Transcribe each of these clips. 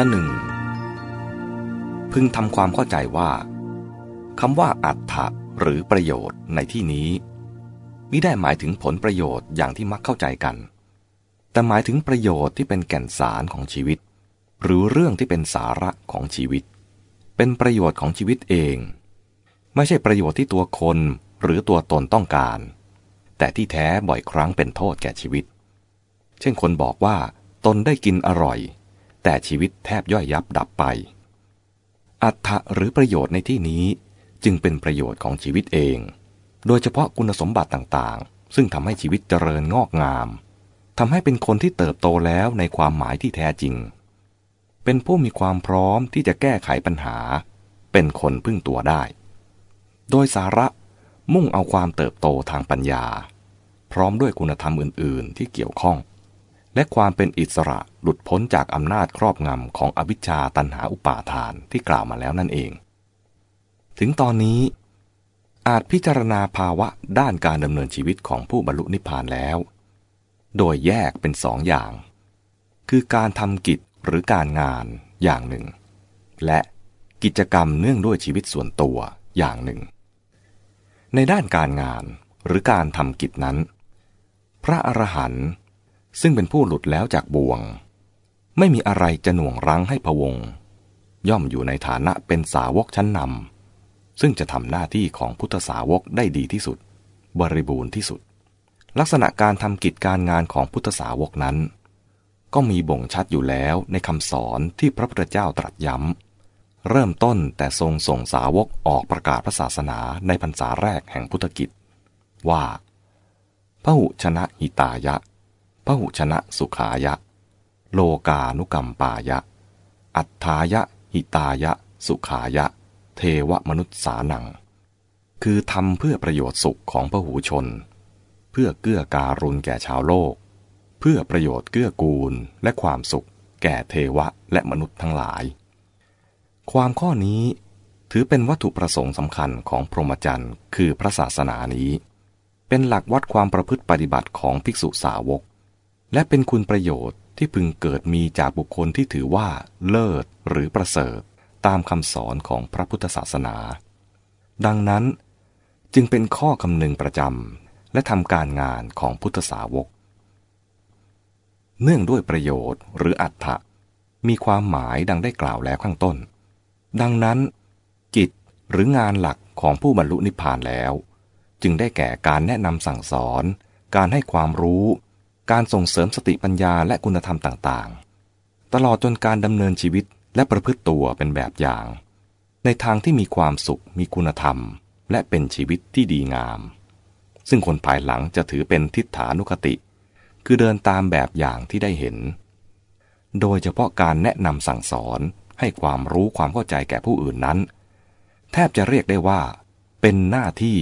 อันหนึ่ง พึงทำความเข้าใจว่าคำว่าอัตถะหรือประโยชน์ในที่นี้มิได้หมายถึงผลประโยชน์อย่างที่มักเข้าใจกัน แต่หมายถึงประโยชน์ที่เป็นแก่นสารของชีวิต หรือเรื่องที่เป็นสาระของชีวิต เป็นประโยชน์ของชีวิตเอง ไม่ใช่ประโยชน์ที่ตัวคนหรือตัวตนต้องการ แต่ที่แท้บ่อยครั้งเป็นโทษแก่ชีวิต เช่นคนบอกว่า ตนได้กินอร่อย แต่ชีวิตแทบย่อยยับดับไป อัตถะหรือประโยชน์ในที่นี้จึงเป็นประโยชน์ของชีวิตเอง โดยเฉพาะคุณสมบัติต่างๆ ซึ่งทำให้ชีวิตเจริญงอกงามทำให้เป็นคนที่เติบโตแล้วในความหมายที่แท้จริง เป็นผู้มีความพร้อมที่จะแก้ไขปัญหา เป็นคนพึ่งตัวได้ โดยสาระมุ่งเอาความเติบโตทางปัญญา พร้อมด้วยคุณธรรมอื่น ๆ ที่เกี่ยวข้อง และความเป็นอิสระหลุดพ้นจากอำนาจครอบงำของอวิชชาตันหาอุปาทานที่กล่าวมาแล้วนั่นเอง ถึงตอนนี้ อาจพิจารณาภาวะด้านการดำเนินชีวิตของผู้บรรลุนิพพานแล้ว โดยแยกเป็นสองอย่าง คือการทำกิจหรือการงานอย่างหนึ่ง และกิจกรรมเนื่องด้วยชีวิตส่วนตัวอย่างหนึ่ง ในด้านการงานหรือการทำกิจนั้น พระอรหันต์ ซึ่งเป็นผู้หลุดแล้วจากบ่วง ไม่มีอะไรจะหน่วงรั้งให้พวง ย่อมอยู่ในฐานะเป็นสาวกชั้นนำซึ่งจะทำหน้าที่ของพุทธสาวกได้ดีที่สุด บริบูรณ์ที่สุด ลักษณะการทำกิจการงานของพุทธสาวกนั้น ก็มีบ่งชัดอยู่แล้วในคำสอนที่พระพุทธเจ้าตรัสย้ำ เริ่มต้นแต่ทรงส่งสาวกออกประกาศพระศาสนาในพรรษาแรกแห่งพุทธกิจ ว่าพระหุชนะหิตายะ พระหุชนะสุขายะ โลกานุกรรมปายะ อัฏฐายะ หิตายะ สุขายะ เทวมนุษย์สานัง คือทำเพื่อประโยชน์สุขของพระหูชน เพื่อเกื้อการุณแก่ชาวโลก เพื่อประโยชน์เกื้อกูลและความสุข แก่เทวะและมนุษย์ทั้งหลาย ความข้อนี้ถือเป็นวัตถุประสงค์สำคัญของพรหมจรรย์ คือพระศาสนานี้ เป็นหลักวัดความประพฤติปฏิบัติของภิกษุสาวก และเป็นคุณประโยชน์ที่พึงเกิดมีจากบุคคลที่ถือว่าเลิศหรือประเสริฐตามคำสอนของพระพุทธศาสนา ดังนั้นจึงเป็นข้อคำนึงประจำและทำการงานของพุทธสาวก เนื่องด้วยประโยชน์หรืออัตถะมีความหมายดังได้กล่าวแล้วข้างต้น ดังนั้น กิจหรืองานหลักของผู้บรรลุนิพพานแล้ว จึงได้แก่การแนะนำสั่งสอน การให้ความรู้ การส่งเสริมสติปัญญาและคุณธรรมต่างๆ ตลอดจนการดำเนินชีวิตและประพฤติตัวเป็นแบบอย่าง ในทางที่มีความสุข มีคุณธรรม และเป็นชีวิตที่ดีงาม ซึ่งคนภายหลังจะถือเป็นทิฏฐานุคติ คือเดินตามแบบอย่างที่ได้เห็น โดยเฉพาะการแนะนำสั่งสอนให้ความรู้ความเข้าใจแก่ผู้อื่นนั้น แทบจะเรียกได้ว่า เป็นหน้าที่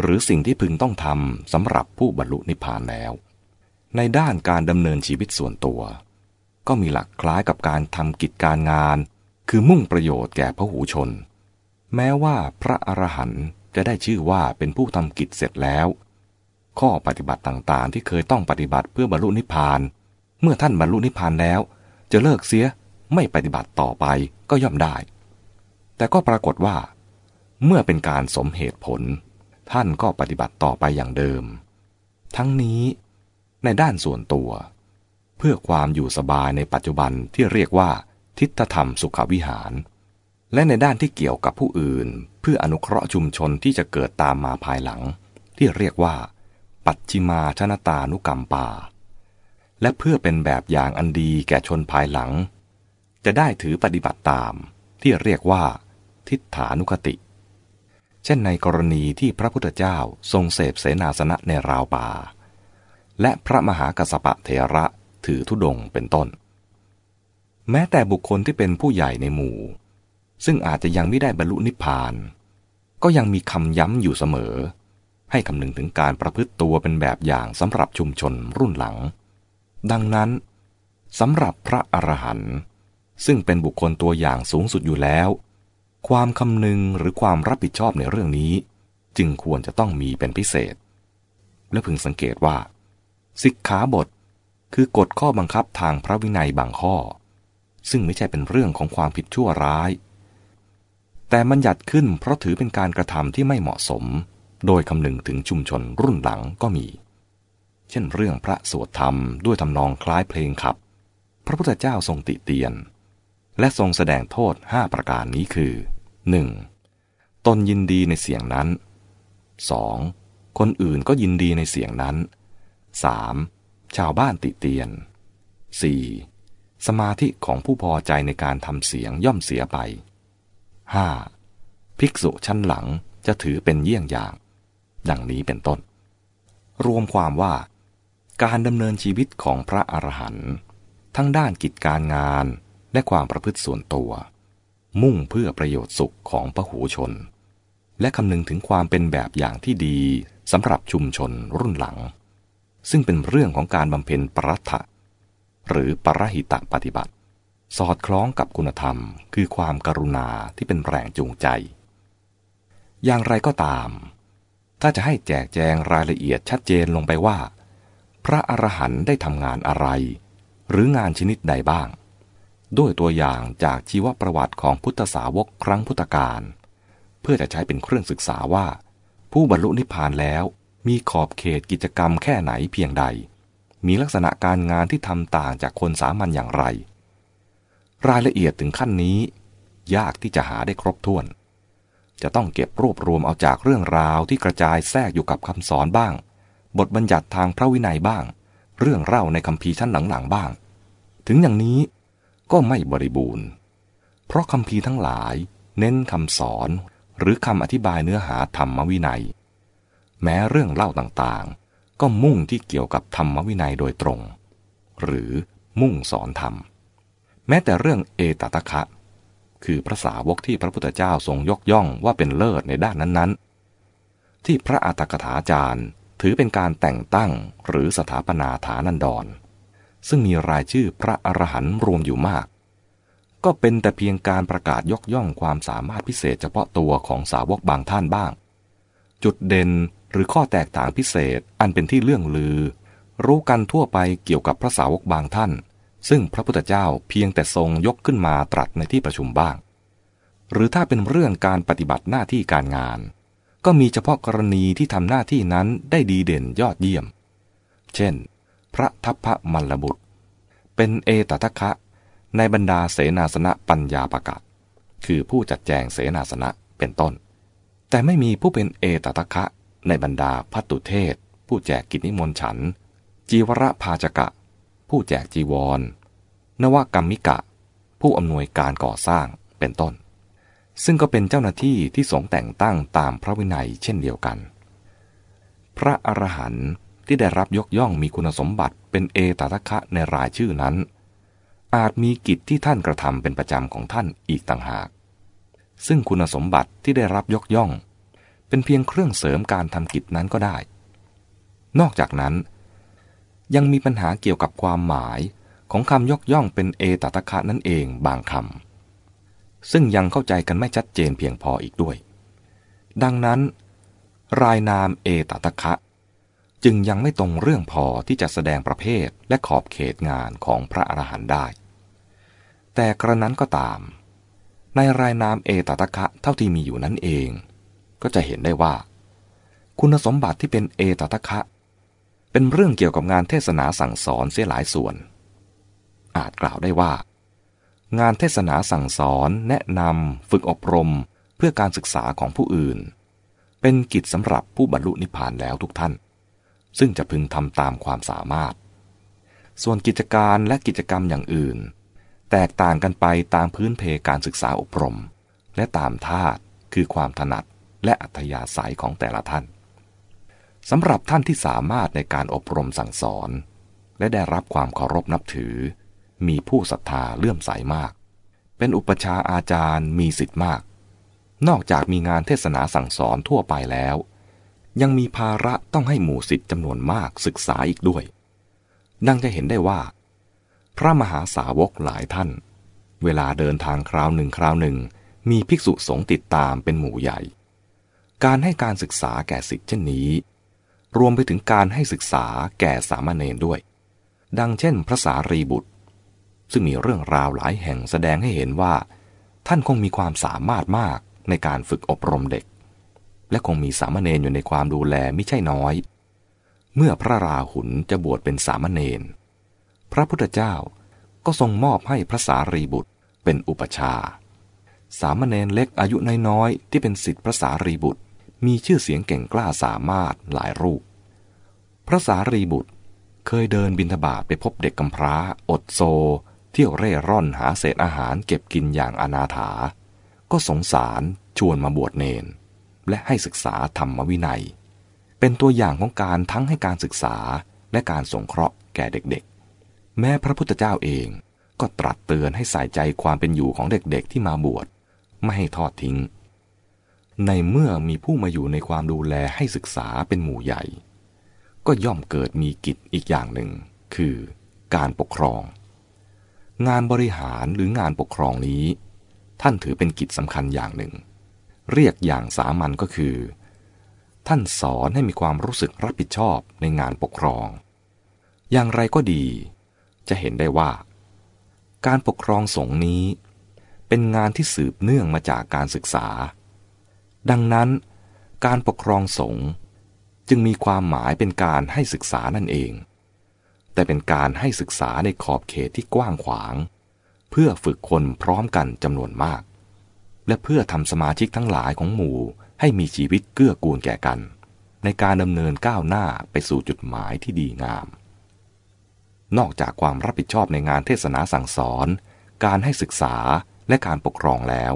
หรือสิ่งที่พึงต้องทำสำหรับผู้บรรลุนิพพานแล้ว ในด้านการดำเนินชีวิตส่วนตัว ก็มีหลักคล้ายกับการทำกิจการงาน คือมุ่งประโยชน์แก่พระหูชน แม้ว่าพระอรหันต์จะได้ชื่อว่าเป็นผู้ทำกิจเสร็จแล้ว ข้อปฏิบัติต่างๆ ที่เคยต้องปฏิบัติเพื่อบรรลุนิพพาน เมื่อท่านบรรลุนิพพานแล้ว จะเลิกเสียไม่ปฏิบัติต่อไปก็ย่อมได้ แต่ก็ปรากฏว่า เมื่อเป็นการสมเหตุผล ท่านก็ปฏิบัติต่อไปอย่างเดิม ทั้งนี้ ในด้านส่วนตัว เพื่อความอยู่สบายในปัจจุบันที่เรียกว่า ทิฏฐธรรมสุขวิหาร และในด้านที่เกี่ยวกับผู้อื่น เพื่ออนุเคราะห์ชุมชนที่จะเกิดตามมาภายหลัง ที่เรียกว่า ปัจจิมาชนตานุกรรมปาและเพื่อเป็นแบบอย่างอันดีแก่ชนภายหลัง จะได้ถือปฏิบัติตาม ที่เรียกว่า ทิฏฐานุคติ เช่นในกรณีที่พระพุทธเจ้าทรงเสพเสนาสนะในราวป่า และพระมหากัสปะเทระถือธุดงเป็นต้น แม้แต่บุคคลที่เป็นผู้ใหญ่ในหมู่ ซึ่งอาจจะยังไม่ได้บรรลุนิพพาน ก็ยังมีคำย้ำอยู่เสมอ ให้คำนึงถึงการประพฤติตัวเป็นแบบอย่างสำหรับชุมชนรุ่นหลัง ดังนั้นสำหรับพระอรหันต์ซึ่งเป็นบุคคลตัวอย่างสูงสุดอยู่แล้ว ความคำนึงหรือความรับผิดชอบในเรื่องนี้ จึงควรจะต้องมีเป็นพิเศษ และพึงสังเกตว่า สิกขาบท คือกฎข้อบังคับทางพระวินัยบางข้อ ซึ่งไม่ใช่เป็นเรื่องของความผิดชั่วร้าย แต่มันหยัดขึ้นเพราะถือเป็นการกระทำที่ไม่เหมาะสม โดยคำนึงถึงชุมชนรุ่นหลังก็มี เช่นเรื่องพระสวดธรรมด้วยทำนองคล้ายเพลงขับ พระพุทธเจ้าทรงติเตียน และทรงแสดงโทษห้าประการนี้คือ 1. ตนยินดีในเสียงนั้น 2. คนอื่นก็ยินดีในเสียงนั้น 3. ชาวบ้านติเตียน 4. สมาธิของผู้พอใจในการทำเสียงย่อมเสียไป 5. ภิกษุชั้นหลังจะถือเป็นเยี่ยงอย่าง ดังนี้เป็นต้น รวมความว่า การดำเนินชีวิตของพระอรหันต์ทั้งด้านกิจการงานและความประพฤติส่วนตัว มุ่งเพื่อประโยชน์สุขของพระหูชน และคำนึงถึงความเป็นแบบอย่างที่ดีสำหรับชุมชนรุ่นหลัง ซึ่งเป็นเรื่องของการบำเพ็ญปรัตถะหรือปรหิตะปฏิบัติ สอดคล้องกับคุณธรรม คือความกรุณาที่เป็นแรงจูงใจ อย่างไรก็ตาม ถ้าจะให้แจกแจงรายละเอียดชัดเจนลงไปว่า พระอรหันต์ได้ทำงานอะไร หรืองานชนิดใดบ้าง ด้วยตัวอย่างจากชีวประวัติของพุทธสาวกครั้งพุทธกาลเพื่อจะใช้เป็นเครื่องศึกษาว่า ผู้บรรลุนิพพานแล้ว มีขอบเขตกิจกรรมแค่ไหนเพียงใด มีลักษณะการงานที่ทำต่างจากคนสามัญอย่างไร รายละเอียดถึงขั้นนี้ ยากที่จะหาได้ครบถ้วน จะต้องเก็บรวบรวมเอาจากเรื่องราวที่กระจายแทรกอยู่กับคำสอนบ้าง บทบัญญัติทางพระวินัยบ้าง เรื่องเล่าในคำพีชั้นหลังๆบ้าง ถึงอย่างนี้ก็ไม่บริบูรณ์ เพราะคำพีทั้งหลาย เน้นคำสอนหรือคำอธิบายเนื้อหาธรรมวินัย แม้เรื่องเล่าต่างๆ ก็มุ่งที่เกี่ยวกับธรรมวินัยโดยตรง หรือมุ่งสอนธรรม แม้แต่เรื่องเอตตะคะ คือพระสาวกที่พระพุทธเจ้าทรงยกย่องว่าเป็นเลิศในด้านนั้นๆ ที่พระอัตถกถาจารย์ถือเป็นการแต่งตั้งหรือสถาปนาฐานันดร ซึ่งมีรายชื่อพระอรหันต์รวมอยู่มาก ก็เป็นแต่เพียงการประกาศยกย่องความสามารถพิเศษเฉพาะตัวของสาวกบางท่านบ้าง จุดเด่นหรือข้อแตกต่างพิเศษอันเป็นที่เรื่องลือ รู้กันทั่วไปเกี่ยวกับพระสาวกบางท่าน ซึ่งพระพุทธเจ้าเพียงแต่ทรงยกขึ้นมาตรัสในที่ประชุมบ้าง หรือถ้าเป็นเรื่องการปฏิบัติหน้าที่การงาน ก็มีเฉพาะกรณีที่ทำหน้าที่นั้นได้ดีเด่นยอดเยี่ยม เช่น พระทัพพระมัลลบุตร เป็นเอตตะคะในบรรดาเสนาสนะปัญญาประกาศคือผู้จัดแจงเสนาสนะเป็นต้น แต่ไม่มีผู้เป็นเอตตะคะในบรรดาพัตุเทศ ผู้แจกกิจนิมนต์ฉัน จีวรภาจกะ ผู้แจกจีวร นวกรรมิกะ ผู้อำนวยการก่อสร้างเป็นต้น ซึ่งก็เป็นเจ้าหน้าที่ที่สงแต่งตั้งตามพระวินัยเช่นเดียวกัน พระอรหันต์ที่ได้รับยกย่องมีคุณสมบัติเป็นเอตตะคะในรายชื่อนั้น อาจมีกิจที่ท่านกระทำเป็นประจำของท่านอีกต่างหาก ซึ่งคุณสมบัติที่ได้รับยกย่อง เป็นเพียงเครื่องเสริมการทำกิจนั้นก็ได้ นอกจากนั้น ยังมีปัญหาเกี่ยวกับความหมายของคำยกย่องเป็นเอตตะคะนั่นเองบางคำซึ่งยังเข้าใจกันไม่ชัดเจนเพียงพออีกด้วย ดังนั้น รายนามเอตตะคะจึงยังไม่ตรงเรื่องพอที่จะแสดงประเภทและขอบเขตงานของพระอรหันต์ได้ แต่กระนั้นก็ตาม ในรายนามเอตตะคะเท่าที่มีอยู่นั้นเอง ก็จะเห็นได้ว่า คุณสมบัติที่เป็นเอตตะคะ เป็นเรื่องเกี่ยวกับงานเทศนาสั่งสอนเสียหลายส่วน อาจกล่าวได้ว่า งานเทศนาสั่งสอนแนะนำฝึกอบรมเพื่อการศึกษาของผู้อื่น เป็นกิจสำหรับผู้บรรลุนิพพานแล้วทุกท่าน ซึ่งจะพึงทำตามความสามารถ ส่วนกิจการและกิจกรรมอย่างอื่น แตกต่างกันไปตามพื้นเพการศึกษาอบรม และตามธาตุคือความถนัดและอัธยาศัยของแต่ละท่านสำหรับท่านที่สามารถในการอบรมสั่งสอน และได้รับความเคารพนับถือ มีผู้ศรัทธาเลื่อมใสามาก เป็นอุปชาอาจารย์มีสิทธิ์มาก นอกจากมีงานเทศนาสั่งสอนทั่วไปแล้ว ยังมีภาระต้องให้หมู่สิทธิ์จำนวนมากศึกษาอีกด้วย ดังจะเห็นได้ว่า พระมหาสาวกหลายท่าน เวลาเดินทางคราวหนึ่งคราวหนึ่ง มีภิกษุสงฆ์ติดตามเป็นหมู่ใหญ่ การให้การศึกษาแก่สิทธิ์เช่นนี้ รวมไปถึงการให้ศึกษาแก่สามเณรด้วย ดังเช่นพระสารีบุตร ซึ่งมีเรื่องราวหลายแห่งแสดงให้เห็นว่า ท่านคงมีความสามารถมากในการฝึกอบรมเด็ก และคงมีสามเณรอยู่ในความดูแลไม่ใช่น้อย เมื่อพระราหุลจะบวชเป็นสามเณร ระพุทธเจ้าก็ทรงมอบให้พระสารีบุตรเป็นอุปชา สามเณรเล็กอายุน้อยๆที่เป็นสิทธิพระสารีบุตรมีชื่อเสียงเก่งกล้าสามารถหลายรูป พระสารีบุตรเคยเดินบินทบาทไปพบเด็กกำพร้า อดโซ เที่ยวเร่ร่อนหาเศษอาหารเก็บกินอย่างอนาถา ก็สงสารชวนมาบวชเนน และให้ศึกษาธรรมวินัย เป็นตัวอย่างของการทั้งให้การศึกษาและการสงเคราะห์แก่เด็กๆ แม้พระพุทธเจ้าเองก็ตรัสเตือนให้ใส่ใจความเป็นอยู่ของเด็กๆที่มาบวช ไม่ให้ทอดทิ้ง ในเมื่อมีผู้มาอยู่ในความดูแลให้ศึกษาเป็นหมู่ใหญ่ ก็ย่อมเกิดมีกิจอีกอย่างหนึ่ง คือการปกครอง งานบริหารหรืองานปกครองนี้ ท่านถือเป็นกิจสำคัญอย่างหนึ่ง เรียกอย่างสามัญก็คือ ท่านสอนให้มีความรู้สึกรับผิดชอบในงานปกครอง อย่างไรก็ดี จะเห็นได้ว่า การปกครองสงฆ์นี้ เป็นงานที่สืบเนื่องมาจากการศึกษา ดังนั้น การปกครองสงฆ์จึงมีความหมายเป็นการให้ศึกษานั่นเอง แต่เป็นการให้ศึกษาในขอบเขตที่กว้างขวาง เพื่อฝึกคนพร้อมกันจำนวนมาก และเพื่อทำสมาชิกทั้งหลายของหมู่ให้มีชีวิตเกื้อกูลแก่กัน ในการดำเนินก้าวหน้าไปสู่จุดหมายที่ดีงาม นอกจากความรับผิดชอบในงานเทศนาสั่งสอน การให้ศึกษาและการปกครองแล้ว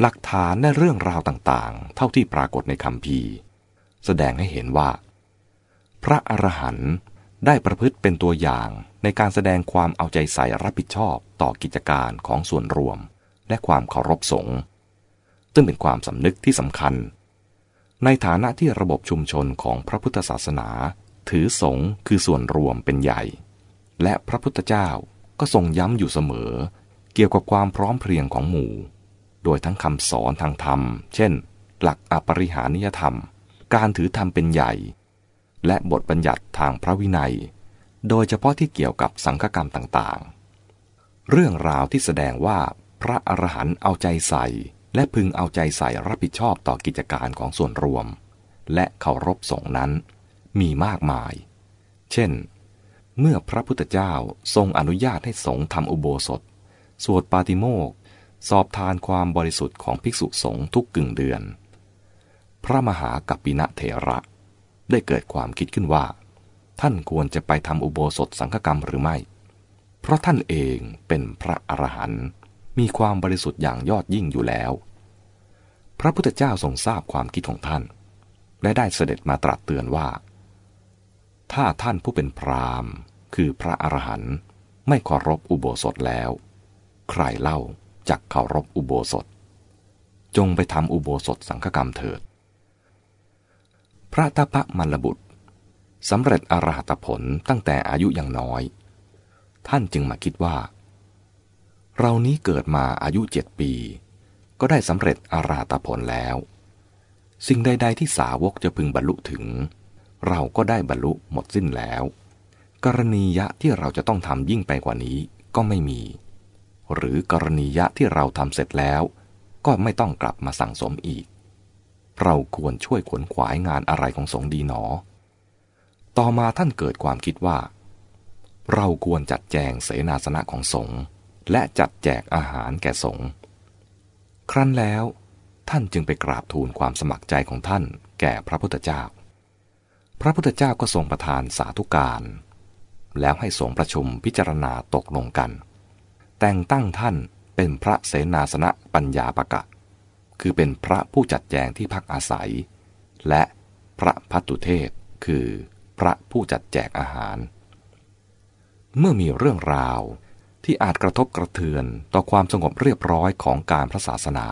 หลักฐานและเรื่องราวต่างๆ เท่าที่ปรากฏในคำพีแสดงให้เห็นว่า พระอรหันต์ได้ประพฤติเป็นตัวอย่างในการแสดงความเอาใจใส่รับผิดชอบต่อกิจการของส่วนรวม และความเคารพสงฆ์ซึ่งเป็นความสำนึกที่สำคัญ ในฐานะที่ระบบชุมชนของพระพุทธศาสนา ถือสงคือส่วนรวมเป็นใหญ่ และพระพุทธเจ้าก็ทรงย้ำอยู่เสมอ เกี่ยวกับความพร้อมเพรียงของหมู่ โดยทั้งคำสอนทางธรรม เช่น หลักอปริหานิยธรรม การถือธรรมเป็นใหญ่ และบทบัญญัติทางพระวินัย โดยเฉพาะที่เกี่ยวกับสังฆกรรมต่างๆ เรื่องราวที่แสดงว่าพระอรหันต์เอาใจใส่ และพึงเอาใจใส่รับผิดชอบต่อกิจการของส่วนรวม และเคารพสงนั้น มีมากมาย เช่น เมื่อพระพุทธเจ้าทรงอนุญาตให้สงฆ์ทำอุโบสถ สวดปาติโมกสอบทานความบริสุทธิ์ของภิกษุสงฆ์ทุกกึ่งเดือน พระมหากัปปินะเถระ ได้เกิดความคิดขึ้นว่า ท่านควรจะไปทำอุโบสถสังฆกรรมหรือไม่ เพราะท่านเองเป็นพระอรหันต์มีความบริสุทธิ์อย่างยอดยิ่งอยู่แล้ว พระพุทธเจ้าทรงทราบความคิดของท่าน และได้เสด็จมาตรัสเตือนว่า ถ้าท่านผู้เป็นพรามคือพระอรหันต์ไม่เคารพอุโบสถแล้ว ใครเล่าจักเคารพอุโบสถ จงไปทำอุโบสถสังฆกรรมเถิด พระตพะมัลบุตรสำเร็จอรหัตผลตั้งแต่อายุยังน้อย ท่านจึงมาคิดว่า เรานี้เกิดมาอายุเจ็ดปี ก็ได้สำเร็จอรหัตผลแล้ว สิ่งใด ๆ ที่สาวกจะพึงบรรลุถึง เราก็ได้บรรลุหมดสิ้นแล้ว กรณียะที่เราจะต้องทำยิ่งไปกว่านี้ก็ไม่มี หรือกรณียะที่เราทำเสร็จแล้ว ก็ไม่ต้องกลับมาสั่งสมอีก เราควรช่วยขนขวายงานอะไรของสงดีหนอ ต่อมาท่านเกิดความคิดว่า เราควรจัดแจงเสนาสนะของสงฆ์และจัดแจกอาหารแก่สงฆ์ครั้นแล้ว ท่านจึงไปกราบทูลความสมัครใจของท่านแก่พระพุทธเจ้า พระพุทธเจ้าก็ทรงประทานสาธุการ แล้วให้สงประชุมพิจารณาตกลงกัน แต่งตั้งท่านเป็นพระเสนาสนะปัญญาปะกะ คือเป็นพระผู้จัดแจงที่พักอาศัย และพระพัตุเทศคือพระผู้จัดแจกอาหาร เมื่อมีเรื่องราวที่อาจกระทบกระเทือนต่อความสงบเรียบร้อยของการพระศาสนา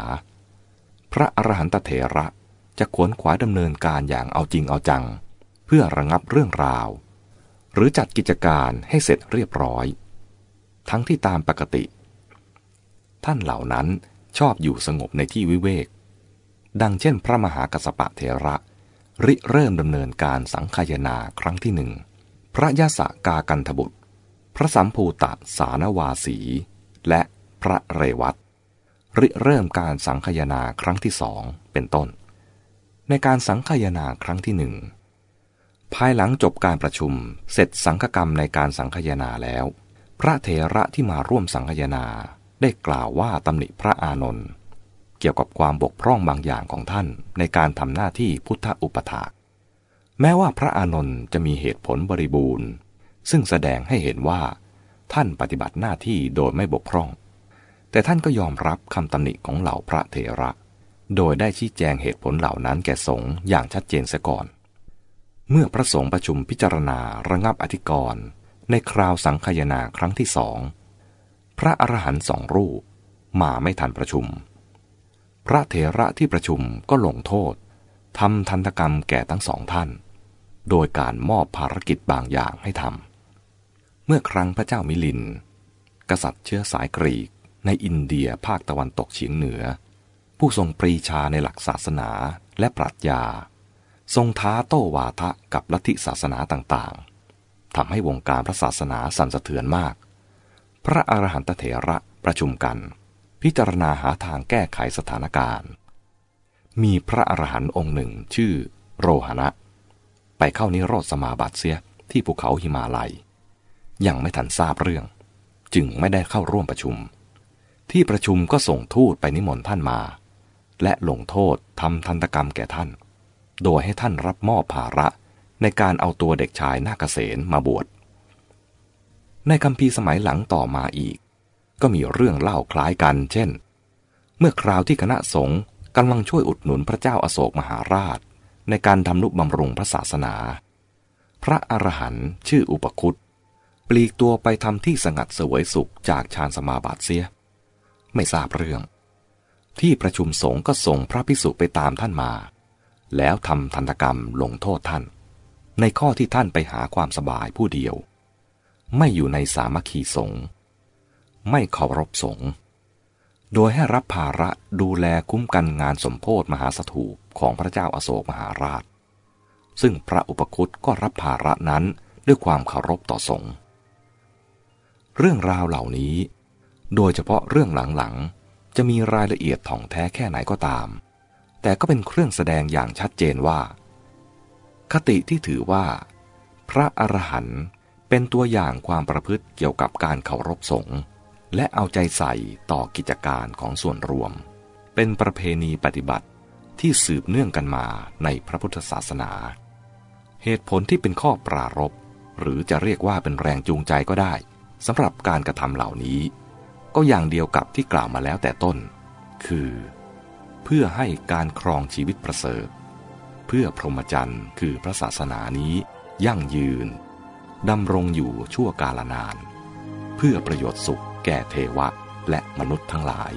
พระอรหันตเถระจะขวนขวายดำเนินการอย่างเอาจริงเอาจัง พื่อระงับเรื่องราว หรือจัดกิจการให้เสร็จเรียบร้อย ทั้งที่ตามปกติ ท่านเหล่านั้นชอบอยู่สงบในที่วิเวก ดังเช่น พระมหากัสปะเทระ ริเริ่มดำเนินการสังคายนาครั้งที่หนึ่ง พระยาสกากันทบุตร พระสัมภูตะสานวาสี และพระเรวัตริเริ่มการสังคยนาครั้งที่สองเป็นต้น ในการสังคยนาครั้งที่หนึ่ง ภายหลังจบการประชุม เสร็จสังฆกรรมในการสังคยนาแล้ว พระเถระที่มาร่วมสังคยนาได้กล่าวว่าตำหนิพระอานนท์เกี่ยวกับความบกพร่องบางอย่างของท่านในการทำหน้าที่พุทธอุปถาก แม้ว่าพระอานนท์จะมีเหตุผลบริบูรณ์ ซึ่งแสดงให้เห็นว่า ท่านปฏิบัติหน้าที่โดยไม่บกพร่อง แต่ท่านก็ยอมรับคำตำหนิของเหล่าพระเถระ โดยได้ชี้แจงเหตุผลเหล่านั้นแก่สงฆ์อย่างชัดเจนเสียก่อน เมื่อพระสงฆ์ประชุมพิจารณาระงับอธิกรณ์ในคราวสังคยนาครั้งที่สอง พระอรหันต์สองรูปมาไม่ทันประชุม พระเถระที่ประชุมก็ลงโทษทำทันตกรรมแก่ทั้งสองท่าน โดยการมอบภารกิจบางอย่างให้ทำ เมื่อครั้งพระเจ้ามิลิน กษัตริย์เชื้อสายกรีกในอินเดียภาคตะวันตกเฉียงเหนือ ผู้ทรงปรีชาในหลักศาสนาและปรัชญา ทรงท้าโต้วาทะกับลัทธิศาสนาต่างๆทำให้วงการพระศาสนาสั่นสะเทือนมาก พระอรหันตเถระประชุมกัน พิจารณาหาทางแก้ไขสถานการณ์ มีพระอรหันต์องค์หนึ่งชื่อโรหณะ ไปเข้านิโรธสมาบัติเสียที่ภูเขาหิมาลัย ยังไม่ทันทราบเรื่อง จึงไม่ได้เข้าร่วมประชุม ที่ประชุมก็ส่งทูตไปนิมนต์ท่านมา และลงโทษทำทันตกรรมแก่ท่าน โดยให้ท่านรับมอบภาระในการเอาตัวเด็กชายนาคเสนมาบวช ในคำพีสมัยหลังต่อมาอีก ก็มีเรื่องเล่าคล้ายกัน เช่น เมื่อคราวที่คณะสงฆ์กำลังช่วยอุดหนุนพระเจ้าอาโศกมหาราช ในการทำนุบำรุงพระศาสนา พระอรหันต์ชื่ออุปคุตปลีกตัวไปทำที่สงัดเสวยสุขจากฌานสมาบัติเสีย ไม่ทราบเรื่อง ที่ประชุมสงฆ์ก็ส่งพระพิสุไปตามท่านมา แล้วทำทันตกรรมลงโทษท่าน ในข้อที่ท่านไปหาความสบายผู้เดียว ไม่อยู่ในสามัคคีสงฆ์ไม่เคารพสงฆ์โดยให้รับภาระดูแลคุ้มกันงานสมโพธมหาสถูปของพระเจ้าอาโศกมหาราช ซึ่งพระอุปคุตก็รับภาระนั้นด้วยความเคารพต่อสงฆ์เรื่องราวเหล่านี้ โดยเฉพาะเรื่องหลังๆ จะมีรายละเอียดถ่องแท้แค่ไหนก็ตาม แต่ก็เป็นเครื่องแสดงอย่างชัดเจนว่า คติที่ถือว่า พระอรหันต์เป็นตัวอย่างความประพฤติเกี่ยวกับการเคารพสงฆ์และเอาใจใส่ต่อกิจการของส่วนรวม เป็นประเพณีปฏิบัติที่สืบเนื่องกันมาในพระพุทธศาสนา เหตุผลที่เป็นข้อปรารบหรือจะเรียกว่าเป็นแรงจูงใจก็ได้สำหรับการกระทำเหล่านี้ ก็อย่างเดียวกับที่กล่าวมาแล้วแต่ต้น คือ พื่อให้การครองชีวิตประเสริฐ เพื่อพรหมจรรย์คือพระศาสนานี้ ยั่งยืนดำรงอยู่ชั่วกาลนาน เพื่อประโยชน์สุขแก่เทวะและมนุษย์ทั้งหลาย